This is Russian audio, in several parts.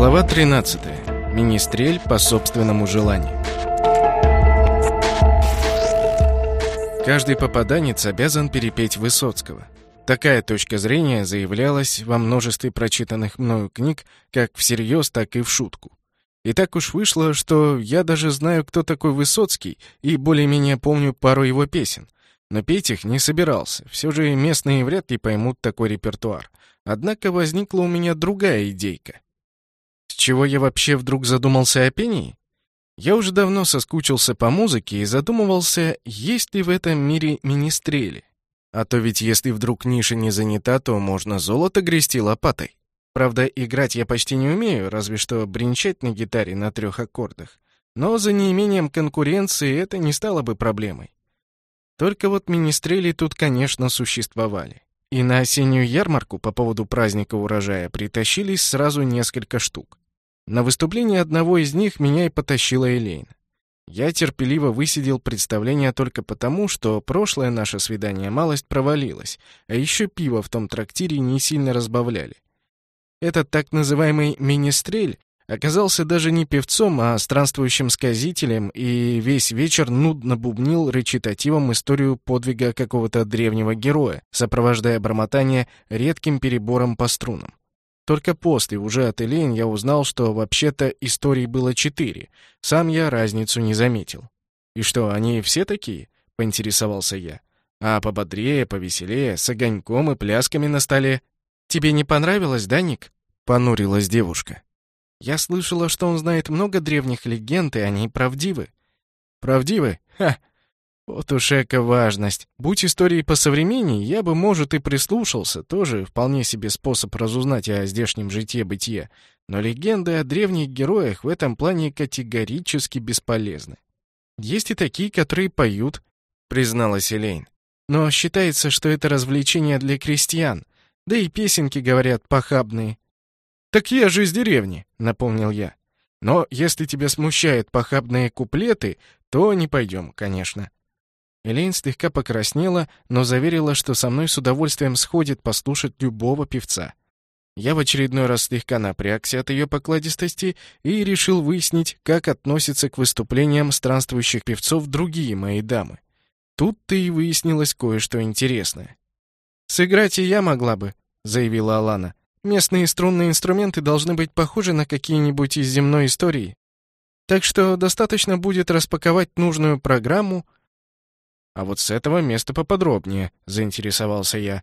Глава 13. Министрель по собственному желанию. Каждый попаданец обязан перепеть Высоцкого. Такая точка зрения заявлялась во множестве прочитанных мною книг, как всерьез, так и в шутку. И так уж вышло, что я даже знаю, кто такой Высоцкий, и более-менее помню пару его песен. Но петь их не собирался, все же местные вряд ли поймут такой репертуар. Однако возникла у меня другая идейка. Чего я вообще вдруг задумался о пении? Я уже давно соскучился по музыке и задумывался, есть ли в этом мире министрели. А то ведь если вдруг ниша не занята, то можно золото грести лопатой. Правда, играть я почти не умею, разве что бренчать на гитаре на трех аккордах. Но за неимением конкуренции это не стало бы проблемой. Только вот министрели тут, конечно, существовали. И на осеннюю ярмарку по поводу праздника урожая притащились сразу несколько штук. На выступление одного из них меня и потащила Элейн. Я терпеливо высидел представление только потому, что прошлое наше свидание малость провалилось, а еще пиво в том трактире не сильно разбавляли. Этот так называемый «министрель» оказался даже не певцом, а странствующим сказителем, и весь вечер нудно бубнил речитативом историю подвига какого-то древнего героя, сопровождая бормотание редким перебором по струнам. Только после, уже от Элейн, я узнал, что вообще-то историй было четыре. Сам я разницу не заметил. «И что, они все такие?» — поинтересовался я. «А пободрее, повеселее, с огоньком и плясками на столе». «Тебе не понравилось, да, Ник?» — понурилась девушка. Я слышала, что он знает много древних легенд, и они правдивы. Правдивы? Ха! Вот уж эко важность. Будь истории по современней, я бы, может, и прислушался, тоже вполне себе способ разузнать о здешнем житье-бытие. Но легенды о древних героях в этом плане категорически бесполезны. Есть и такие, которые поют, призналась Элейн. Но считается, что это развлечение для крестьян. Да и песенки, говорят, похабные. «Так я же из деревни», — напомнил я. «Но если тебя смущают похабные куплеты, то не пойдем, конечно». Элейн слегка покраснела, но заверила, что со мной с удовольствием сходит послушать любого певца. Я в очередной раз слегка напрягся от ее покладистости и решил выяснить, как относятся к выступлениям странствующих певцов другие мои дамы. Тут-то и выяснилось кое-что интересное. «Сыграть и я могла бы», — заявила Алана. Местные струнные инструменты должны быть похожи на какие-нибудь из земной истории. Так что достаточно будет распаковать нужную программу. А вот с этого места поподробнее, заинтересовался я.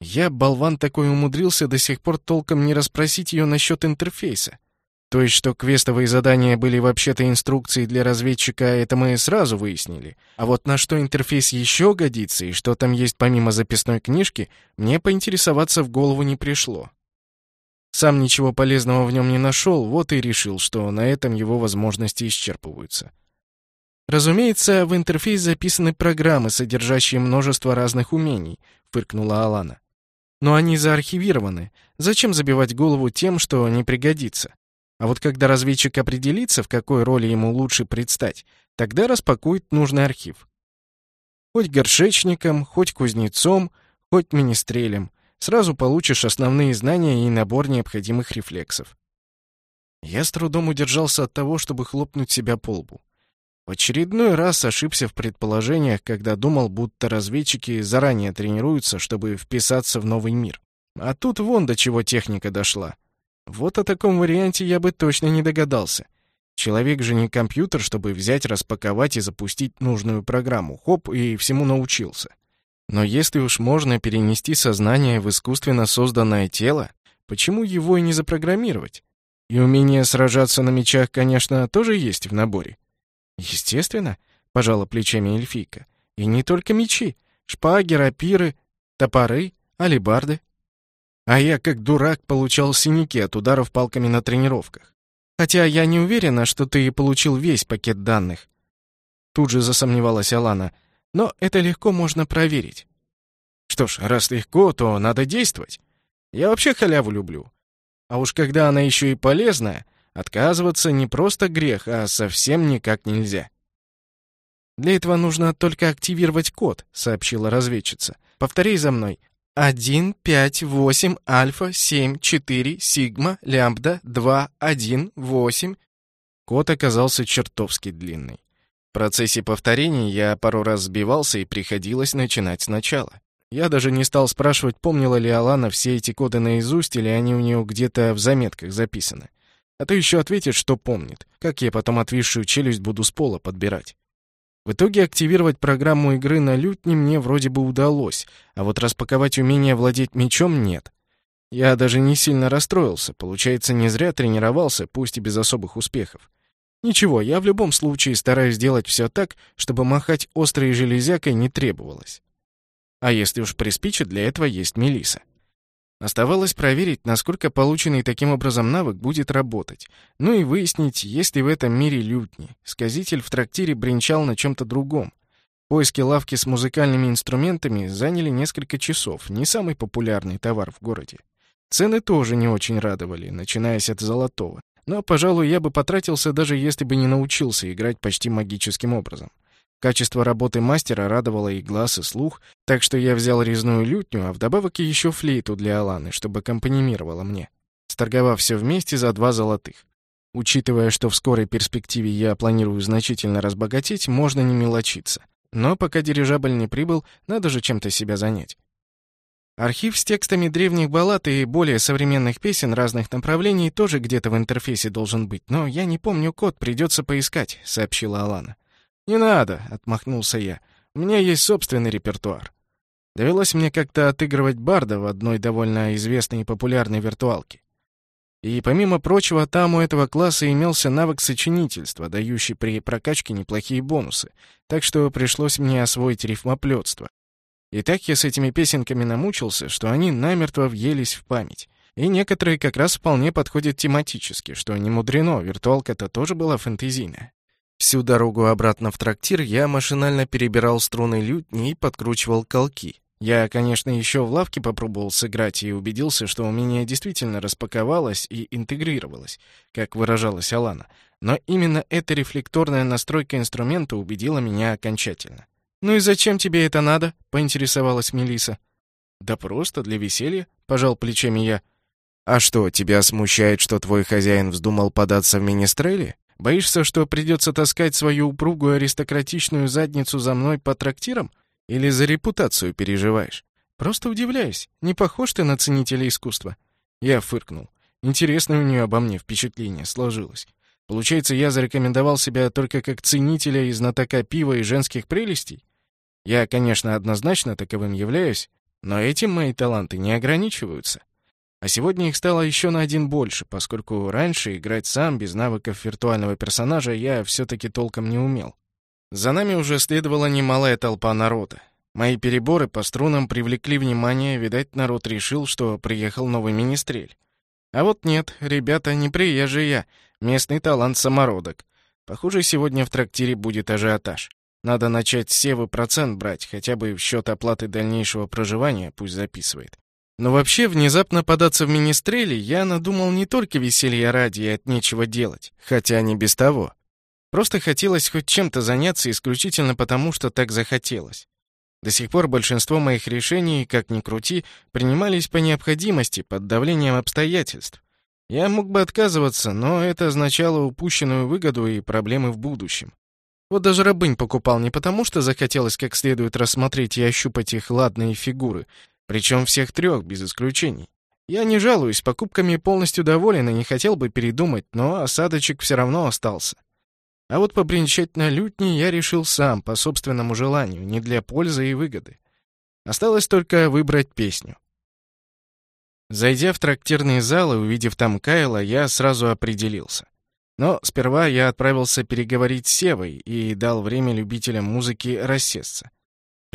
Я, болван такой, умудрился до сих пор толком не расспросить ее насчет интерфейса. То есть, что квестовые задания были вообще-то инструкции для разведчика, это мы сразу выяснили. А вот на что интерфейс еще годится и что там есть помимо записной книжки, мне поинтересоваться в голову не пришло. Сам ничего полезного в нем не нашел, вот и решил, что на этом его возможности исчерпываются. «Разумеется, в интерфейс записаны программы, содержащие множество разных умений», — фыркнула Алана. «Но они заархивированы. Зачем забивать голову тем, что не пригодится? А вот когда разведчик определится, в какой роли ему лучше предстать, тогда распакует нужный архив. Хоть горшечником, хоть кузнецом, хоть министрелем. Сразу получишь основные знания и набор необходимых рефлексов. Я с трудом удержался от того, чтобы хлопнуть себя по лбу. В очередной раз ошибся в предположениях, когда думал, будто разведчики заранее тренируются, чтобы вписаться в новый мир. А тут вон до чего техника дошла. Вот о таком варианте я бы точно не догадался. Человек же не компьютер, чтобы взять, распаковать и запустить нужную программу. Хоп, и всему научился. Но если уж можно перенести сознание в искусственно созданное тело, почему его и не запрограммировать? И умение сражаться на мечах, конечно, тоже есть в наборе. Естественно, пожала плечами эльфийка. И не только мечи. Шпаги, рапиры, топоры, алебарды. А я, как дурак, получал синяки от ударов палками на тренировках. Хотя я не уверена, что ты получил весь пакет данных. Тут же засомневалась Алана. Но это легко можно проверить. Что ж, раз легко, то надо действовать. Я вообще халяву люблю. А уж когда она еще и полезная, отказываться не просто грех, а совсем никак нельзя. «Для этого нужно только активировать код», — сообщила разведчица. «Повтори за мной. 1, 5, 8, альфа, 7, 4, сигма, лямбда, 2, 1, 8. Код оказался чертовски длинный. В процессе повторений я пару раз сбивался и приходилось начинать сначала. Я даже не стал спрашивать, помнила ли Алана все эти коды наизусть или они у нее где-то в заметках записаны. А то еще ответит, что помнит. Как я потом отвисшую челюсть буду с пола подбирать. В итоге активировать программу игры на лютне мне вроде бы удалось, а вот распаковать умение владеть мечом нет. Я даже не сильно расстроился, получается, не зря тренировался, пусть и без особых успехов. Ничего, я в любом случае стараюсь сделать все так, чтобы махать острой железякой не требовалось. А если уж приспичит, для этого есть Мелиса. Оставалось проверить, насколько полученный таким образом навык будет работать. Ну и выяснить, есть ли в этом мире лютни. Сказитель в трактире бренчал на чем-то другом. Поиски лавки с музыкальными инструментами заняли несколько часов, не самый популярный товар в городе. Цены тоже не очень радовали, начинаясь от золотого. Но, пожалуй, я бы потратился, даже если бы не научился играть почти магическим образом. Качество работы мастера радовало и глаз, и слух, так что я взял резную лютню, а вдобавок еще флейту для Аланы, чтобы аккомпанимировала мне, сторговав все вместе за два золотых. Учитывая, что в скорой перспективе я планирую значительно разбогатеть, можно не мелочиться. Но пока дирижабль не прибыл, надо же чем-то себя занять. Архив с текстами древних баллад и более современных песен разных направлений тоже где-то в интерфейсе должен быть, но я не помню код, придется поискать», — сообщила Алана. «Не надо», — отмахнулся я. «У меня есть собственный репертуар». Довелось мне как-то отыгрывать барда в одной довольно известной и популярной виртуалке. И, помимо прочего, там у этого класса имелся навык сочинительства, дающий при прокачке неплохие бонусы, так что пришлось мне освоить рифмоплетство. И так я с этими песенками намучился, что они намертво въелись в память. И некоторые как раз вполне подходят тематически, что не мудрено, виртуалка-то тоже была фэнтезийная. Всю дорогу обратно в трактир я машинально перебирал струны лютни и подкручивал колки. Я, конечно, еще в лавке попробовал сыграть и убедился, что умение действительно распаковалось и интегрировалось, как выражалась Алана. Но именно эта рефлекторная настройка инструмента убедила меня окончательно. «Ну и зачем тебе это надо?» — поинтересовалась Мелиса. «Да просто для веселья», — пожал плечами я. «А что, тебя смущает, что твой хозяин вздумал податься в министрели?» Боишься, что придется таскать свою упругую аристократичную задницу за мной по трактирам? Или за репутацию переживаешь? Просто удивляюсь. Не похож ты на ценителя искусства?» Я фыркнул. Интересное у нее обо мне впечатление сложилось. Получается, я зарекомендовал себя только как ценителя и знатока пива и женских прелестей? Я, конечно, однозначно таковым являюсь, но этим мои таланты не ограничиваются. А сегодня их стало еще на один больше, поскольку раньше играть сам без навыков виртуального персонажа я все-таки толком не умел. За нами уже следовала немалая толпа народа. Мои переборы по струнам привлекли внимание, видать, народ решил, что приехал новый министрель. А вот нет, ребята, не приезжий я, местный талант самородок. Похоже, сегодня в трактире будет ажиотаж. Надо начать Севы процент брать, хотя бы в счет оплаты дальнейшего проживания пусть записывает. Но вообще, внезапно податься в министрели я надумал не только веселья ради и от нечего делать, хотя не без того. Просто хотелось хоть чем-то заняться исключительно потому, что так захотелось. До сих пор большинство моих решений, как ни крути, принимались по необходимости, под давлением обстоятельств. Я мог бы отказываться, но это означало упущенную выгоду и проблемы в будущем. Вот даже рабынь покупал не потому, что захотелось как следует рассмотреть и ощупать их ладные фигуры, причем всех трех, без исключений. Я не жалуюсь, покупками полностью доволен и не хотел бы передумать, но осадочек все равно остался. А вот побренчать на лютне я решил сам, по собственному желанию, не для пользы и выгоды. Осталось только выбрать песню. Зайдя в трактирный зал и увидев там Кайла, я сразу определился. Но сперва я отправился переговорить с Севой и дал время любителям музыки рассесться.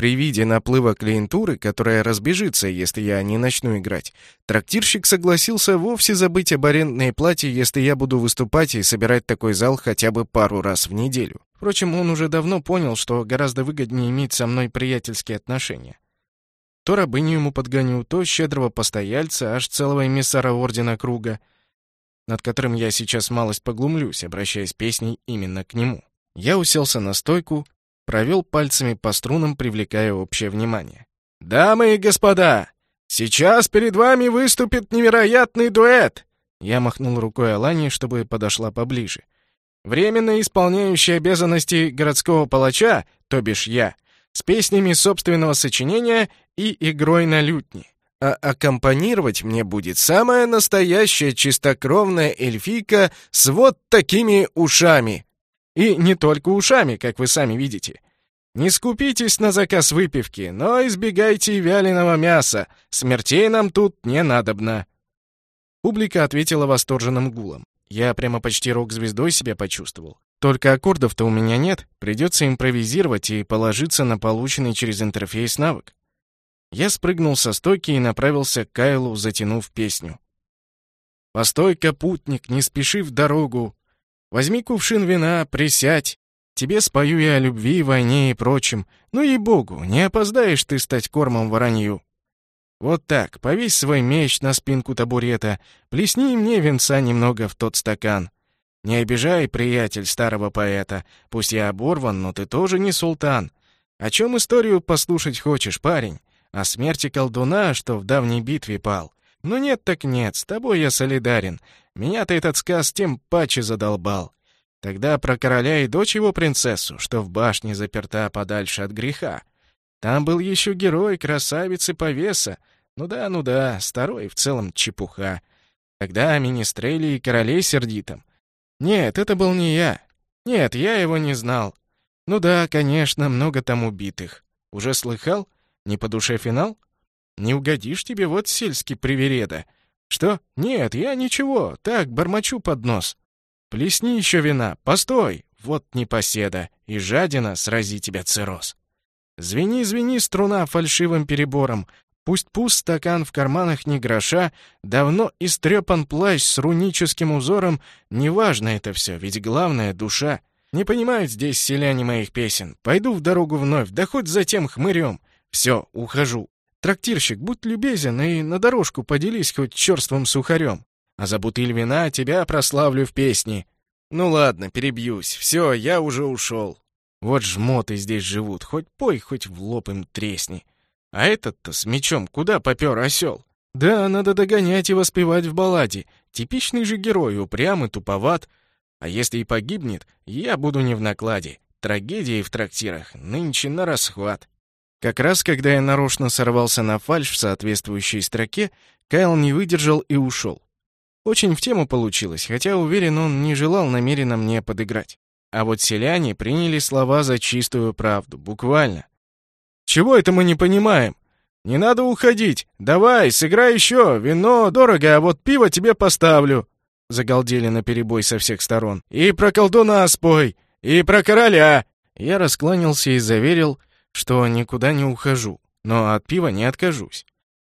При виде наплыва клиентуры, которая разбежится, если я не начну играть, трактирщик согласился вовсе забыть об арендной плате, если я буду выступать и собирать такой зал хотя бы пару раз в неделю. Впрочем, он уже давно понял, что гораздо выгоднее иметь со мной приятельские отношения. То рабыню ему подгоню, то щедрого постояльца, аж целого эмиссара Ордена Круга, над которым я сейчас малость поглумлюсь, обращаясь песней именно к нему. Я уселся на стойку Провел пальцами по струнам, привлекая общее внимание. «Дамы и господа, «Сейчас перед вами выступит невероятный дуэт!» Я махнул рукой Алане, чтобы подошла поближе. Временно исполняющий обязанности городского палача, то бишь я, с песнями собственного сочинения и игрой на лютне. А аккомпанировать мне будет самая настоящая чистокровная эльфийка с вот такими ушами. И не только ушами, как вы сами видите. Не скупитесь на заказ выпивки, но избегайте вяленого мяса. Смертей нам тут не надобно. Публика ответила восторженным гулом. Я прямо почти рок-звездой себя почувствовал. Только аккордов-то у меня нет, придется импровизировать и положиться на полученный через интерфейс навык. Я спрыгнул со стойки и направился к Кайлу, затянув песню. «Постой-ка, путник, не спеши в дорогу. Возьми кувшин вина, присядь. Тебе спою я о любви, войне и прочем. Ну и богу, не опоздаешь ты стать кормом воронью». Вот так, повесь свой меч на спинку табурета, плесни мне венца немного в тот стакан. Не обижай, приятель старого поэта, пусть я оборван, но ты тоже не султан. О чем историю послушать хочешь, парень? О смерти колдуна, что в давней битве пал. Ну нет так нет, с тобой я солидарен. Меня-то этот сказ тем паче задолбал. Тогда про короля и дочь его принцессу, что в башне заперта подальше от греха. Там был еще герой, красавец и повеса, ну да, ну да, старой в целом чепуха. Тогда о и королей сердитом. Нет, это был не я. Нет, я его не знал. Ну да, конечно, много там убитых. Уже слыхал? Не по душе финал? Не угодишь тебе вот сельский привереда. Что? Нет, я ничего, так, бормочу под нос. Плесни еще вина, постой, вот непоседа, и жадина, срази тебя цирроз. Звени, звени, струна фальшивым перебором, Пусть пуст стакан в карманах ни гроша, давно истрепан плащ с руническим узором, неважно это все, ведь главное — душа. Не понимают здесь селяне моих песен. Пойду в дорогу вновь, да хоть за хмырем. Все, ухожу. Трактирщик, будь любезен и на дорожку поделись хоть черствым сухарем. А за бутыль вина тебя прославлю в песне. Ну ладно, перебьюсь. Все, я уже ушел. Вот жмоты здесь живут, хоть пой, хоть в лоб им тресни. А этот-то с мечом куда попер осел? Да, надо догонять и воспевать в балладе. Типичный же герой, упрямый, туповат. А если и погибнет, я буду не в накладе. Трагедии в трактирах нынче на расхват. Как раз когда я нарочно сорвался на фальш в соответствующей строке, Кайл не выдержал и ушел. Очень в тему получилось, хотя, уверен, он не желал намеренно мне подыграть. А вот селяне приняли слова за чистую правду, буквально. Чего это мы не понимаем? Не надо уходить. Давай, сыграй еще. Вино дорого, а вот пиво тебе поставлю. Загалдели наперебой со всех сторон. И про колдуна спой, и про короля. Я раскланялся и заверил, что никуда не ухожу, но от пива не откажусь.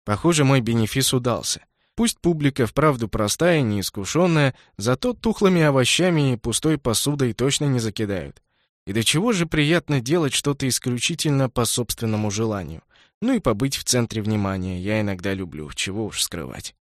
Похоже, мой бенефис удался. Пусть публика вправду простая, неискушенная, зато тухлыми овощами и пустой посудой точно не закидают. И до чего же приятно делать что-то исключительно по собственному желанию. Ну и побыть в центре внимания я иногда люблю, чего уж скрывать.